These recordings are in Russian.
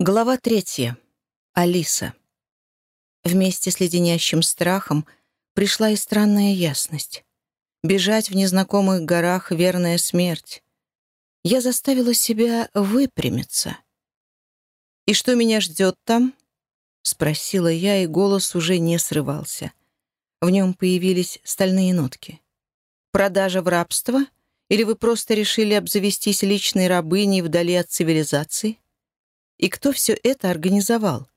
Глава третья. Алиса. Вместе с леденящим страхом пришла и странная ясность. Бежать в незнакомых горах — верная смерть. Я заставила себя выпрямиться. «И что меня ждет там?» — спросила я, и голос уже не срывался. В нем появились стальные нотки. «Продажа в рабство? Или вы просто решили обзавестись личной рабыней вдали от цивилизации?» И кто все это организовал?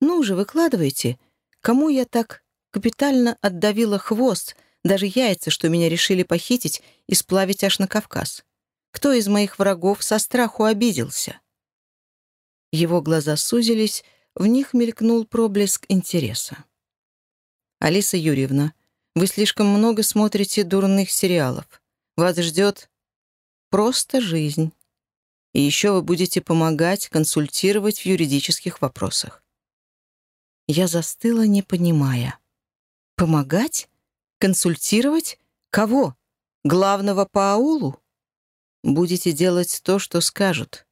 Ну же, выкладывайте. Кому я так капитально отдавила хвост, даже яйца, что меня решили похитить и сплавить аж на Кавказ? Кто из моих врагов со страху обиделся? Его глаза сузились, в них мелькнул проблеск интереса. «Алиса Юрьевна, вы слишком много смотрите дурных сериалов. Вас ждет просто жизнь. И еще вы будете помогать, консультировать в юридических вопросах. Я застыла, не понимая. Помогать? Консультировать? Кого? Главного по аулу? Будете делать то, что скажут.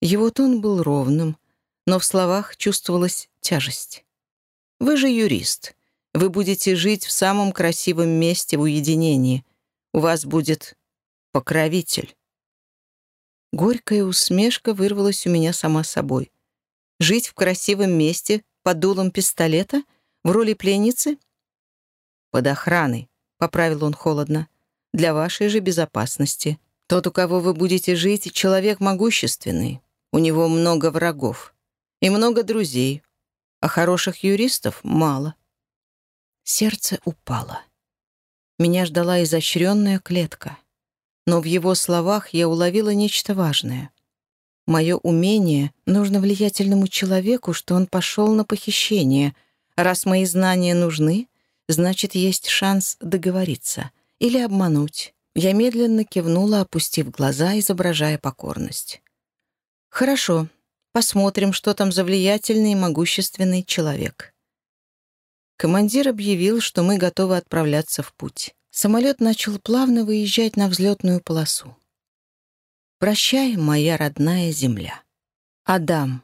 Его тон был ровным, но в словах чувствовалась тяжесть. Вы же юрист. Вы будете жить в самом красивом месте в уединении. У вас будет покровитель. Горькая усмешка вырвалась у меня сама собой. Жить в красивом месте под дулом пистолета? В роли пленницы? «Под охраной», — поправил он холодно. «Для вашей же безопасности. Тот, у кого вы будете жить, человек могущественный. У него много врагов. И много друзей. А хороших юристов мало». Сердце упало. Меня ждала изощренная клетка но в его словах я уловила нечто важное. Мое умение нужно влиятельному человеку, что он пошел на похищение. Раз мои знания нужны, значит, есть шанс договориться или обмануть. Я медленно кивнула, опустив глаза, изображая покорность. «Хорошо, посмотрим, что там за влиятельный и могущественный человек». Командир объявил, что мы готовы отправляться в путь. Самолет начал плавно выезжать на взлетную полосу. «Прощай, моя родная земля». Адам.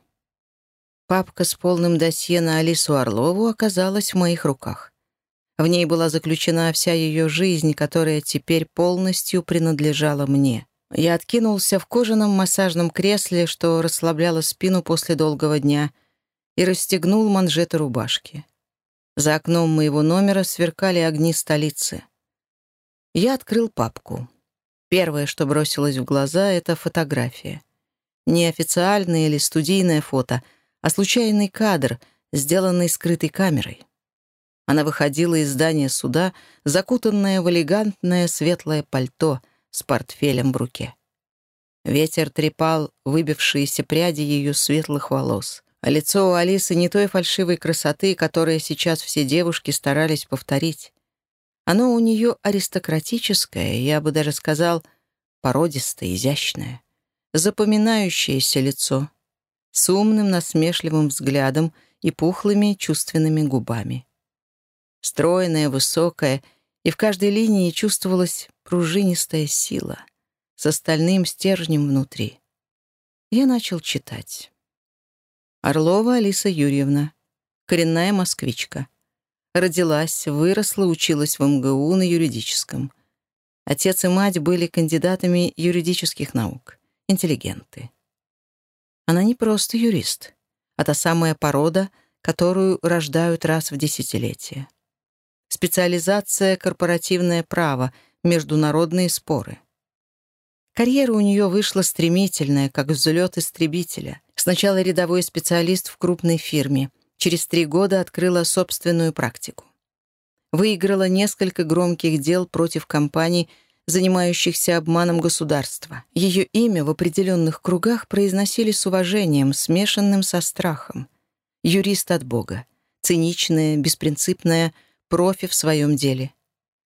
Папка с полным досье на Алису Орлову оказалась в моих руках. В ней была заключена вся ее жизнь, которая теперь полностью принадлежала мне. Я откинулся в кожаном массажном кресле, что расслабляло спину после долгого дня, и расстегнул манжеты рубашки. За окном моего номера сверкали огни столицы. Я открыл папку. Первое, что бросилось в глаза, — это фотография. Не официальное или студийное фото, а случайный кадр, сделанный скрытой камерой. Она выходила из здания суда, закутанная в элегантное светлое пальто с портфелем в руке. Ветер трепал выбившиеся пряди ее светлых волос. А лицо у Алисы не той фальшивой красоты, которая сейчас все девушки старались повторить. Оно у нее аристократическое, я бы даже сказал, породистое, изящное, запоминающееся лицо, с умным насмешливым взглядом и пухлыми чувственными губами. Стройная, высокая, и в каждой линии чувствовалась пружинистая сила с остальным стержнем внутри. Я начал читать. Орлова Алиса Юрьевна, коренная москвичка. Родилась, выросла, училась в МГУ на юридическом. Отец и мать были кандидатами юридических наук, интеллигенты. Она не просто юрист, а та самая порода, которую рождают раз в десятилетие. Специализация — корпоративное право, международные споры. Карьера у нее вышла стремительная, как взлет истребителя. Сначала рядовой специалист в крупной фирме, через три года открыла собственную практику. Выиграла несколько громких дел против компаний, занимающихся обманом государства. Ее имя в определенных кругах произносили с уважением, смешанным со страхом. Юрист от Бога. Циничная, беспринципная, профи в своем деле.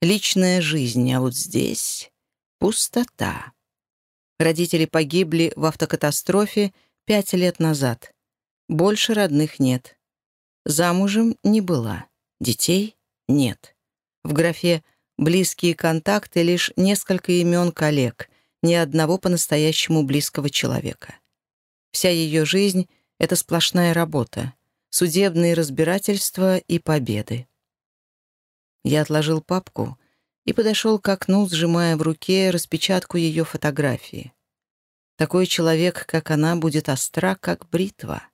Личная жизнь, а вот здесь — пустота. Родители погибли в автокатастрофе пять лет назад. Больше родных нет. Замужем не была. Детей нет. В графе «близкие контакты» лишь несколько имен коллег, ни одного по-настоящему близкого человека. Вся ее жизнь Это сплошная работа, судебные разбирательства и победы. Я отложил папку и подошел к окну, сжимая в руке распечатку ее фотографии. Такой человек, как она, будет остра, как бритва.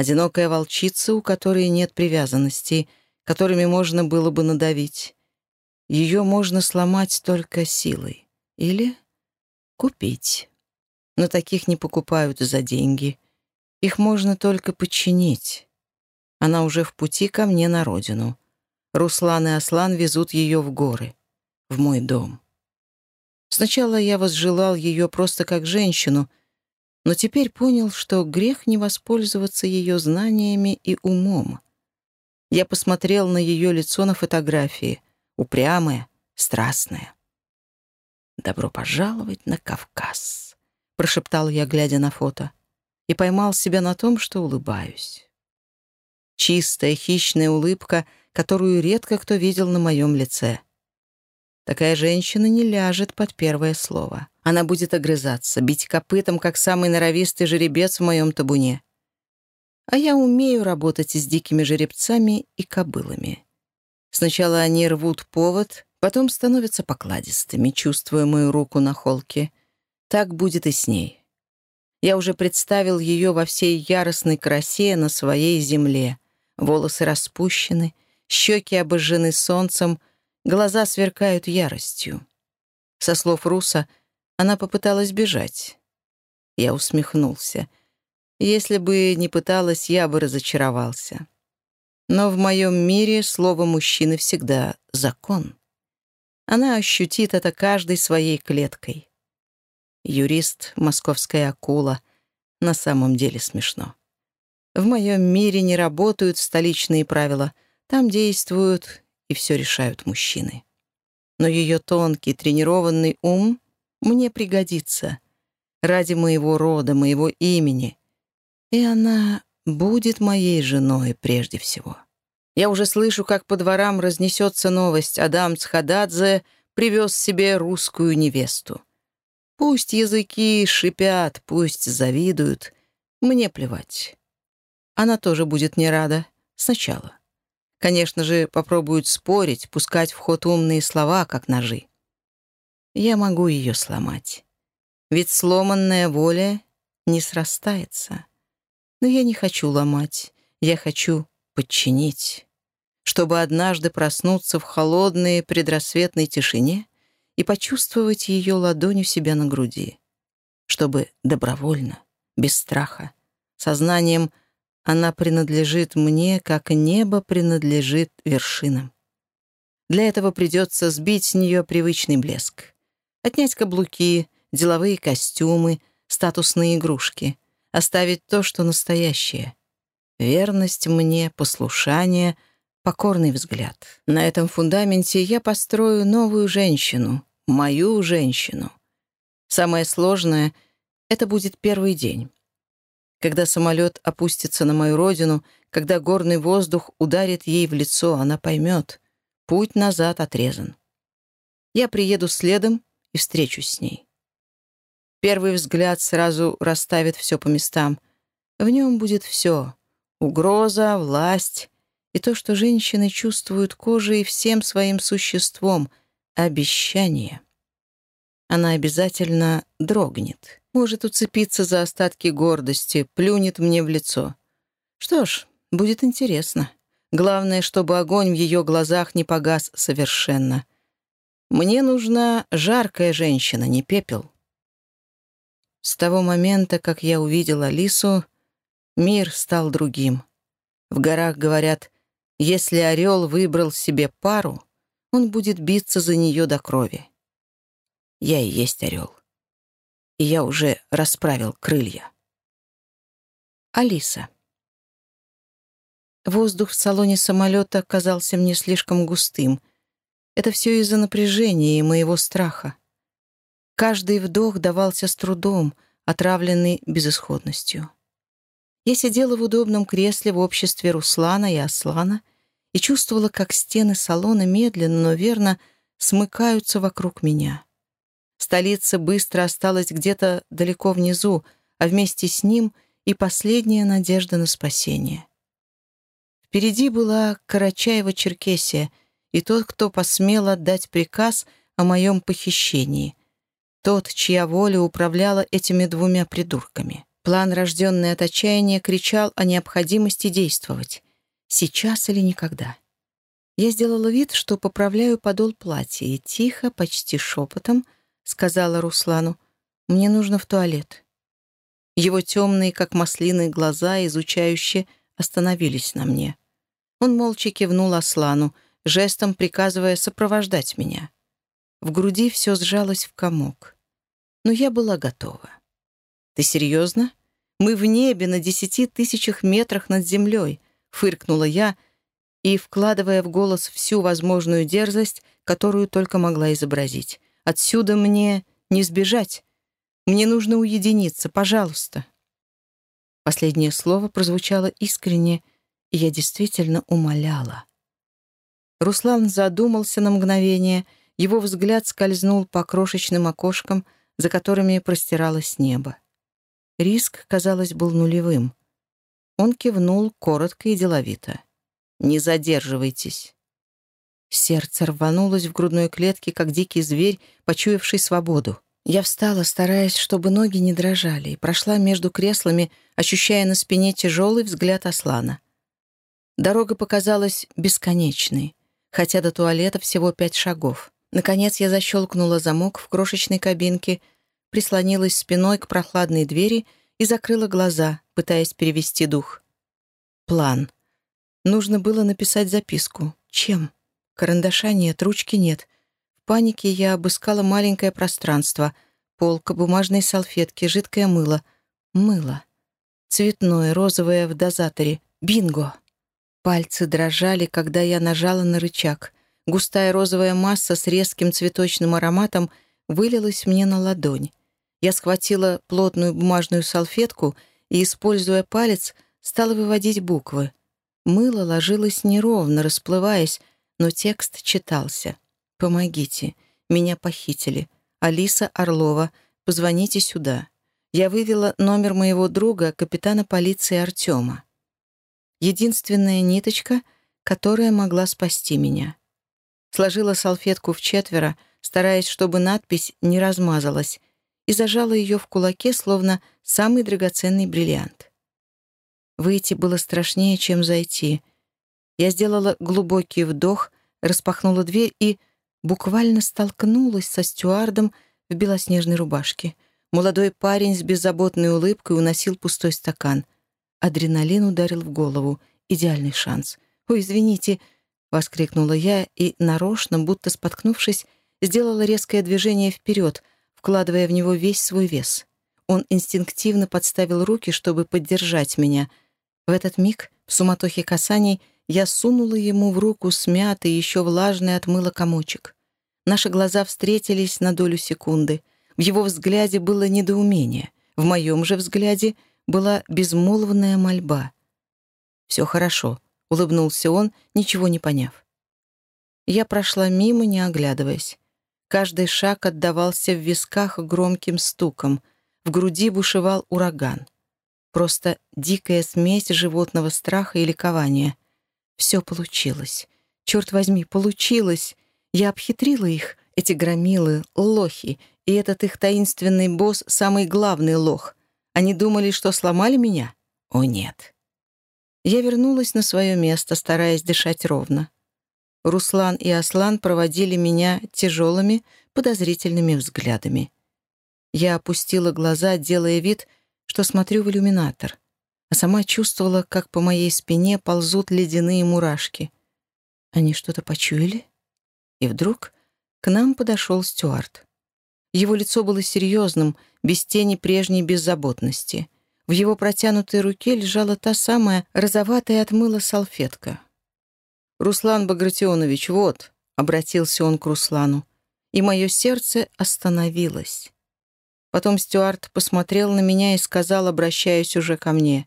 Одинокая волчица, у которой нет привязанностей, которыми можно было бы надавить. Ее можно сломать только силой. Или купить. Но таких не покупают за деньги. Их можно только подчинить. Она уже в пути ко мне на родину. Руслан и Аслан везут ее в горы, в мой дом. Сначала я возжелал ее просто как женщину, но теперь понял, что грех не воспользоваться ее знаниями и умом. Я посмотрел на ее лицо на фотографии, упрямое, страстное. «Добро пожаловать на Кавказ», — прошептал я, глядя на фото, и поймал себя на том, что улыбаюсь. Чистая, хищная улыбка — которую редко кто видел на моем лице. Такая женщина не ляжет под первое слово. Она будет огрызаться, бить копытом, как самый норовистый жеребец в моем табуне. А я умею работать с дикими жеребцами и кобылами. Сначала они рвут повод, потом становятся покладистыми, чувствуя мою руку на холке. Так будет и с ней. Я уже представил ее во всей яростной красе на своей земле. Волосы распущены, щеки обожжены солнцем, глаза сверкают яростью. Со слов Руса, она попыталась бежать. Я усмехнулся. Если бы не пыталась, я бы разочаровался. Но в моем мире слово мужчины всегда закон. Она ощутит это каждой своей клеткой. Юрист, московская акула. На самом деле смешно. В моем мире не работают столичные правила — там действуют и все решают мужчины. Но ее тонкий, тренированный ум мне пригодится ради моего рода, моего имени. И она будет моей женой прежде всего. Я уже слышу, как по дворам разнесется новость. Адам Цхададзе привез себе русскую невесту. Пусть языки шипят, пусть завидуют. Мне плевать. Она тоже будет не рада. Сначала. Конечно же, попробуют спорить, пускать в ход умные слова, как ножи. Я могу ее сломать. Ведь сломанная воля не срастается. Но я не хочу ломать, я хочу подчинить, чтобы однажды проснуться в холодной предрассветной тишине и почувствовать ее ладонь у себя на груди, чтобы добровольно, без страха, сознанием она принадлежит мне, как небо принадлежит вершинам. Для этого придется сбить с нее привычный блеск. Отнять каблуки, деловые костюмы, статусные игрушки. Оставить то, что настоящее. Верность мне, послушание, покорный взгляд. На этом фундаменте я построю новую женщину, мою женщину. Самое сложное — это будет первый день. Когда самолет опустится на мою родину, когда горный воздух ударит ей в лицо, она поймет. Путь назад отрезан. Я приеду следом и встречусь с ней. Первый взгляд сразу расставит все по местам. В нем будет все — угроза, власть и то, что женщины чувствуют кожей всем своим существом — обещание. Она обязательно дрогнет. Может уцепиться за остатки гордости, плюнет мне в лицо. Что ж, будет интересно. Главное, чтобы огонь в ее глазах не погас совершенно. Мне нужна жаркая женщина, не пепел. С того момента, как я увидел Алису, мир стал другим. В горах говорят, если орел выбрал себе пару, он будет биться за нее до крови. Я и есть орел и я уже расправил крылья. Алиса. Воздух в салоне самолета казался мне слишком густым. Это все из-за напряжения и моего страха. Каждый вдох давался с трудом, отравленный безысходностью. Я сидела в удобном кресле в обществе Руслана и Аслана и чувствовала, как стены салона медленно, но верно смыкаются вокруг меня. Столица быстро осталась где-то далеко внизу, а вместе с ним и последняя надежда на спасение. Впереди была Карачаева-Черкесия и тот, кто посмел отдать приказ о моем похищении. Тот, чья воля управляла этими двумя придурками. План, рожденный от отчаяния, кричал о необходимости действовать. Сейчас или никогда. Я сделала вид, что поправляю подол платья, и тихо, почти шепотом, сказала Руслану, «Мне нужно в туалет». Его темные, как маслины, глаза, изучающие, остановились на мне. Он молча кивнул Аслану, жестом приказывая сопровождать меня. В груди все сжалось в комок. Но я была готова. «Ты серьезно? Мы в небе на десяти тысячах метрах над землей», — фыркнула я, и, вкладывая в голос всю возможную дерзость, которую только могла изобразить. «Отсюда мне не сбежать. Мне нужно уединиться, пожалуйста». Последнее слово прозвучало искренне, и я действительно умоляла. Руслан задумался на мгновение, его взгляд скользнул по крошечным окошкам, за которыми простиралось небо. Риск, казалось, был нулевым. Он кивнул коротко и деловито. «Не задерживайтесь». Сердце рванулось в грудной клетке, как дикий зверь, почуявший свободу. Я встала, стараясь, чтобы ноги не дрожали, и прошла между креслами, ощущая на спине тяжелый взгляд Аслана. Дорога показалась бесконечной, хотя до туалета всего пять шагов. Наконец я защелкнула замок в крошечной кабинке, прислонилась спиной к прохладной двери и закрыла глаза, пытаясь перевести дух. План. Нужно было написать записку. Чем? Карандаша нет, ручки нет — панике я обыскала маленькое пространство. Полка, бумажные салфетки, жидкое мыло. Мыло. Цветное, розовое в дозаторе. Бинго! Пальцы дрожали, когда я нажала на рычаг. Густая розовая масса с резким цветочным ароматом вылилась мне на ладонь. Я схватила плотную бумажную салфетку и, используя палец, стала выводить буквы. Мыло ложилось неровно, расплываясь, но текст читался. «Помогите. Меня похитили. Алиса Орлова. Позвоните сюда». Я вывела номер моего друга, капитана полиции Артема. Единственная ниточка, которая могла спасти меня. Сложила салфетку в четверо, стараясь, чтобы надпись не размазалась, и зажала ее в кулаке, словно самый драгоценный бриллиант. Выйти было страшнее, чем зайти. Я сделала глубокий вдох, распахнула дверь и буквально столкнулась со стюардом в белоснежной рубашке. Молодой парень с беззаботной улыбкой уносил пустой стакан. Адреналин ударил в голову. Идеальный шанс. «Ой, извините!» — воскликнула я и, нарочно, будто споткнувшись, сделала резкое движение вперед, вкладывая в него весь свой вес. Он инстинктивно подставил руки, чтобы поддержать меня. В этот миг, в суматохе касаний, я сунула ему в руку смятый, еще влажный от мыла комочек. Наши глаза встретились на долю секунды. В его взгляде было недоумение. В моем же взгляде была безмолвная мольба. «Все хорошо», — улыбнулся он, ничего не поняв. Я прошла мимо, не оглядываясь. Каждый шаг отдавался в висках громким стуком. В груди бушевал ураган. Просто дикая смесь животного страха и ликования. Все получилось. Черт возьми, получилось. Я обхитрила их, эти громилы, лохи, и этот их таинственный босс — самый главный лох. Они думали, что сломали меня? О, нет. Я вернулась на свое место, стараясь дышать ровно. Руслан и Аслан проводили меня тяжелыми, подозрительными взглядами. Я опустила глаза, делая вид, что смотрю в иллюминатор а сама чувствовала, как по моей спине ползут ледяные мурашки. Они что-то почуяли? И вдруг к нам подошел Стюарт. Его лицо было серьезным, без тени прежней беззаботности. В его протянутой руке лежала та самая розоватая от мыла салфетка. «Руслан Багратионович, вот», — обратился он к Руслану, и мое сердце остановилось. Потом Стюарт посмотрел на меня и сказал, обращаясь уже ко мне,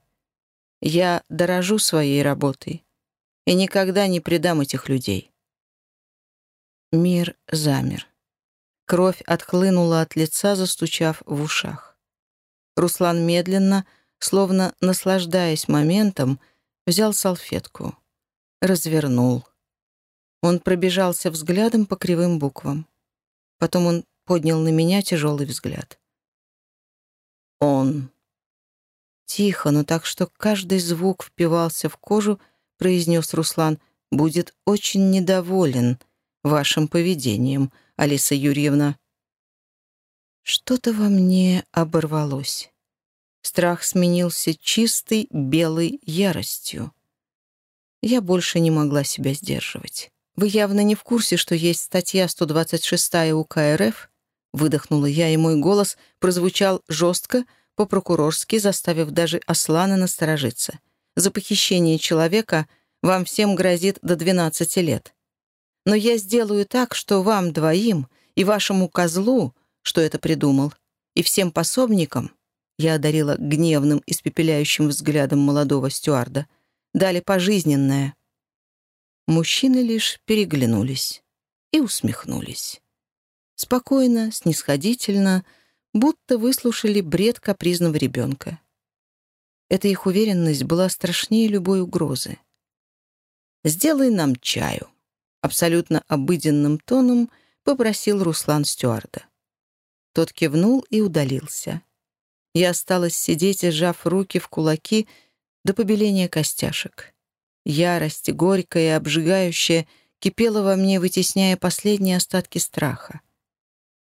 я дорожу своей работой и никогда не предам этих людей. Мир замер. Кровь отхлынула от лица, застучав в ушах. Руслан медленно, словно наслаждаясь моментом, взял салфетку, развернул. Он пробежался взглядом по кривым буквам. Потом он поднял на меня тяжелый взгляд. «Он». Тихо, но так, что каждый звук впивался в кожу, произнес Руслан, «будет очень недоволен вашим поведением, Алиса Юрьевна». Что-то во мне оборвалось. Страх сменился чистой белой яростью. Я больше не могла себя сдерживать. «Вы явно не в курсе, что есть статья 126 УК РФ?» Выдохнула я, и мой голос прозвучал жестко, по-прокурорски, заставив даже Аслана насторожиться. «За похищение человека вам всем грозит до 12 лет. Но я сделаю так, что вам двоим и вашему козлу, что это придумал, и всем пособникам, я одарила гневным, испепеляющим взглядом молодого стюарда, дали пожизненное — Мужчины лишь переглянулись и усмехнулись. Спокойно, снисходительно, будто выслушали бред капризного ребенка. Эта их уверенность была страшнее любой угрозы. «Сделай нам чаю», — абсолютно обыденным тоном попросил Руслан стюарда. Тот кивнул и удалился. Я осталась сидеть, сжав руки в кулаки до побеления костяшек. Ярость, горькая и обжигающая, кипела во мне, вытесняя последние остатки страха.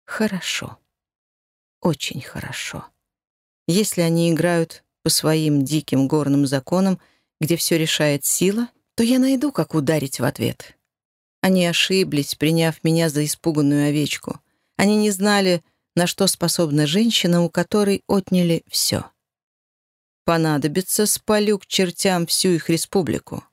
Хорошо. Очень хорошо. Если они играют по своим диким горным законам, где все решает сила, то я найду, как ударить в ответ. Они ошиблись, приняв меня за испуганную овечку. Они не знали, на что способна женщина, у которой отняли все. Понадобится, спалю к чертям всю их республику.